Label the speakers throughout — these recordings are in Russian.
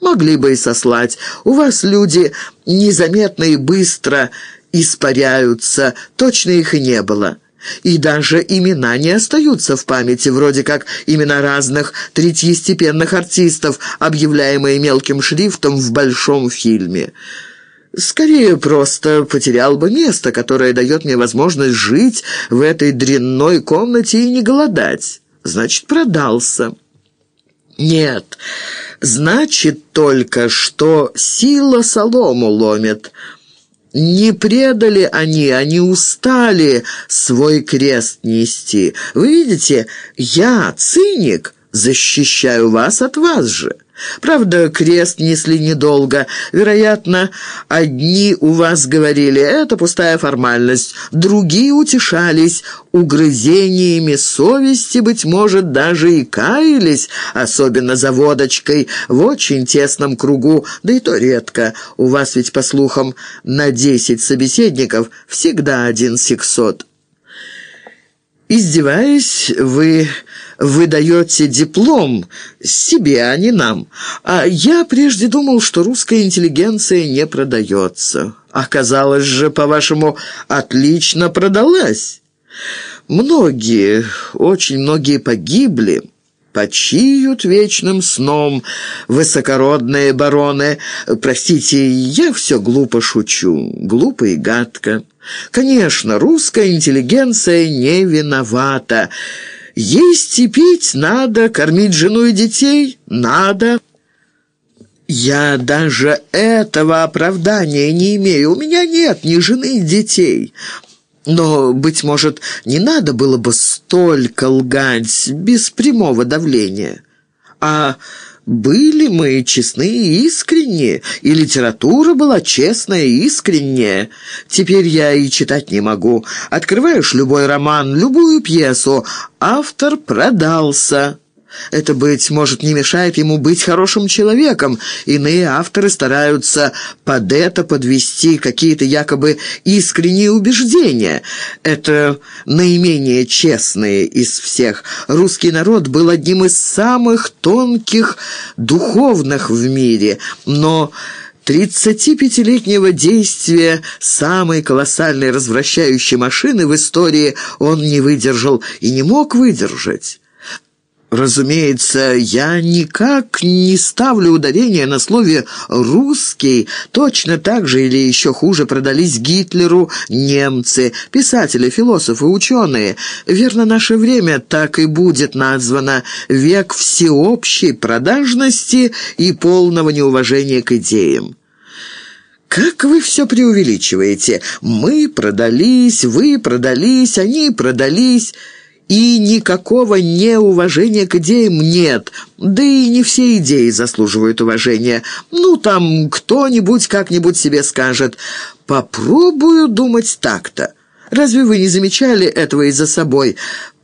Speaker 1: Могли бы и сослать. У вас люди незаметно и быстро испаряются, точно их и не было. И даже имена не остаются в памяти, вроде как имена разных третьестепенных артистов, объявляемые мелким шрифтом в большом фильме. Скорее, просто потерял бы место, которое дает мне возможность жить в этой дрянной комнате и не голодать. Значит, продался. Нет, значит только, что сила солому ломит. Не предали они, они устали свой крест нести. Вы видите, я, циник, защищаю вас от вас же. Правда, крест несли недолго. Вероятно, одни у вас говорили «это пустая формальность», другие утешались угрызениями совести, быть может, даже и каялись, особенно за водочкой, в очень тесном кругу, да и то редко. У вас ведь, по слухам, на десять собеседников всегда один сексот. Издеваясь, вы вы даете диплом себе, а не нам. А я прежде думал, что русская интеллигенция не продается. Оказалось же, по-вашему, отлично продалась. Многие, очень многие погибли» почиют вечным сном высокородные бароны. Простите, я все глупо шучу, глупо и гадко. Конечно, русская интеллигенция не виновата. Есть и пить надо, кормить жену и детей надо. Я даже этого оправдания не имею. У меня нет ни жены, ни детей. Но, быть может, не надо было бы столько лгать без прямого давления. А были мы честны и искренние, и литература была честная и искренняя. Теперь я и читать не могу. Открываешь любой роман, любую пьесу, автор продался». Это, быть может, не мешает ему быть хорошим человеком. Иные авторы стараются под это подвести какие-то якобы искренние убеждения. Это наименее честные из всех. Русский народ был одним из самых тонких духовных в мире, но... 35-летнего действия самой колоссальной развращающей машины в истории он не выдержал и не мог выдержать. Разумеется, я никак не ставлю ударение на слове «русский». Точно так же или еще хуже продались Гитлеру немцы, писатели, философы, ученые. Верно, наше время так и будет названо «век всеобщей продажности и полного неуважения к идеям». «Как вы все преувеличиваете? Мы продались, вы продались, они продались...» И никакого неуважения к идеям нет, да и не все идеи заслуживают уважения. Ну, там кто-нибудь как-нибудь себе скажет «попробую думать так-то». Разве вы не замечали этого и за собой?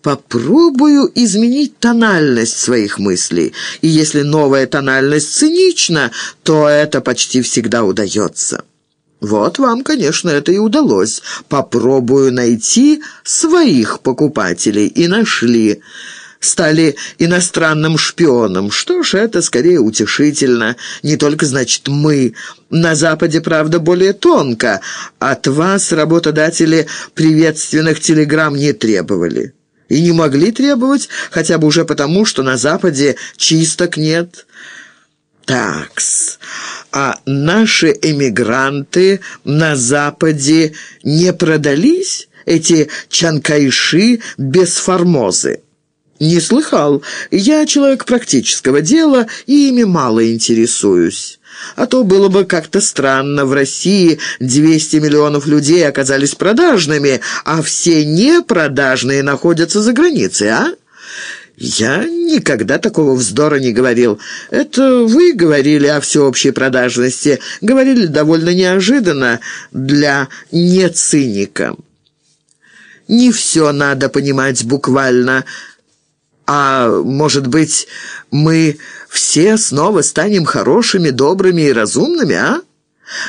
Speaker 1: Попробую изменить тональность своих мыслей. И если новая тональность цинична, то это почти всегда удается». Вот вам, конечно, это и удалось. Попробую найти своих покупателей. И нашли. Стали иностранным шпионом. Что ж, это скорее утешительно. Не только, значит, мы. На Западе, правда, более тонко. От вас, работодатели, приветственных телеграмм не требовали. И не могли требовать, хотя бы уже потому, что на Западе чисток нет. Такс а наши эмигранты на Западе не продались, эти чанкайши без формозы? Не слыхал. Я человек практического дела и ими мало интересуюсь. А то было бы как-то странно, в России 200 миллионов людей оказались продажными, а все непродажные находятся за границей, а? «Я никогда такого вздора не говорил. Это вы говорили о всеобщей продажности. Говорили довольно неожиданно для нециника. Не все надо понимать буквально. А может быть, мы все снова станем хорошими, добрыми и разумными, а?»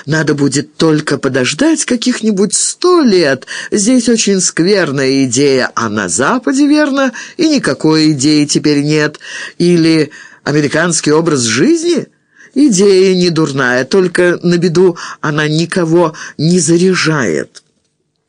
Speaker 1: Надо будет только подождать каких-нибудь сто лет. Здесь очень скверная идея, а на Западе, верно, и никакой идеи теперь нет. Или американский образ жизни? Идея не дурная, только на беду она никого не заряжает».